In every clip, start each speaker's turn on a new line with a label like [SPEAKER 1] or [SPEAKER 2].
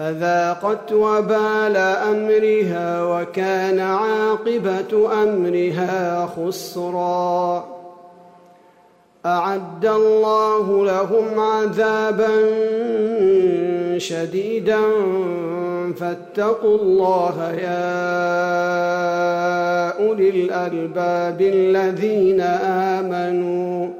[SPEAKER 1] فذاقت وبال أمرها وكان عاقبة أمرها خسرا. أعد الله لهم عذابا شديدا. فاتقوا الله يا أولي الألباب الذين آمنوا.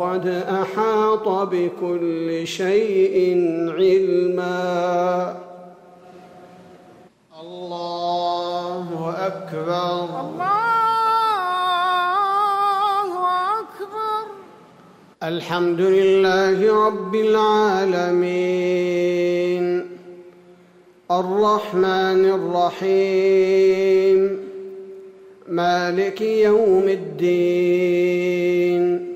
[SPEAKER 1] الله قد أحاط بكل شيء علما. الله أكبر.
[SPEAKER 2] الله أكبر.
[SPEAKER 1] الحمد لله رب العالمين. الرحمن الرحيم. مالك يوم الدين.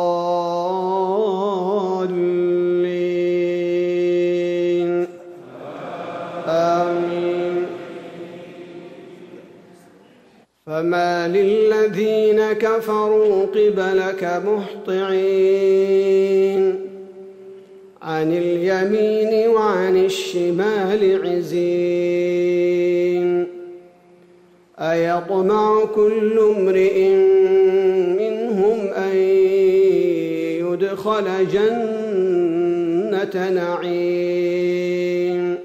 [SPEAKER 1] فما للذين كفروا قبلك مهطعين. عن اليمين وعن الشمال عزين. أيطمع كل امرئ منهم أن يدخل جنة نعيم.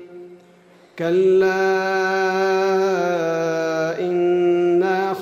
[SPEAKER 1] كلا